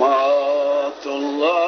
ما الله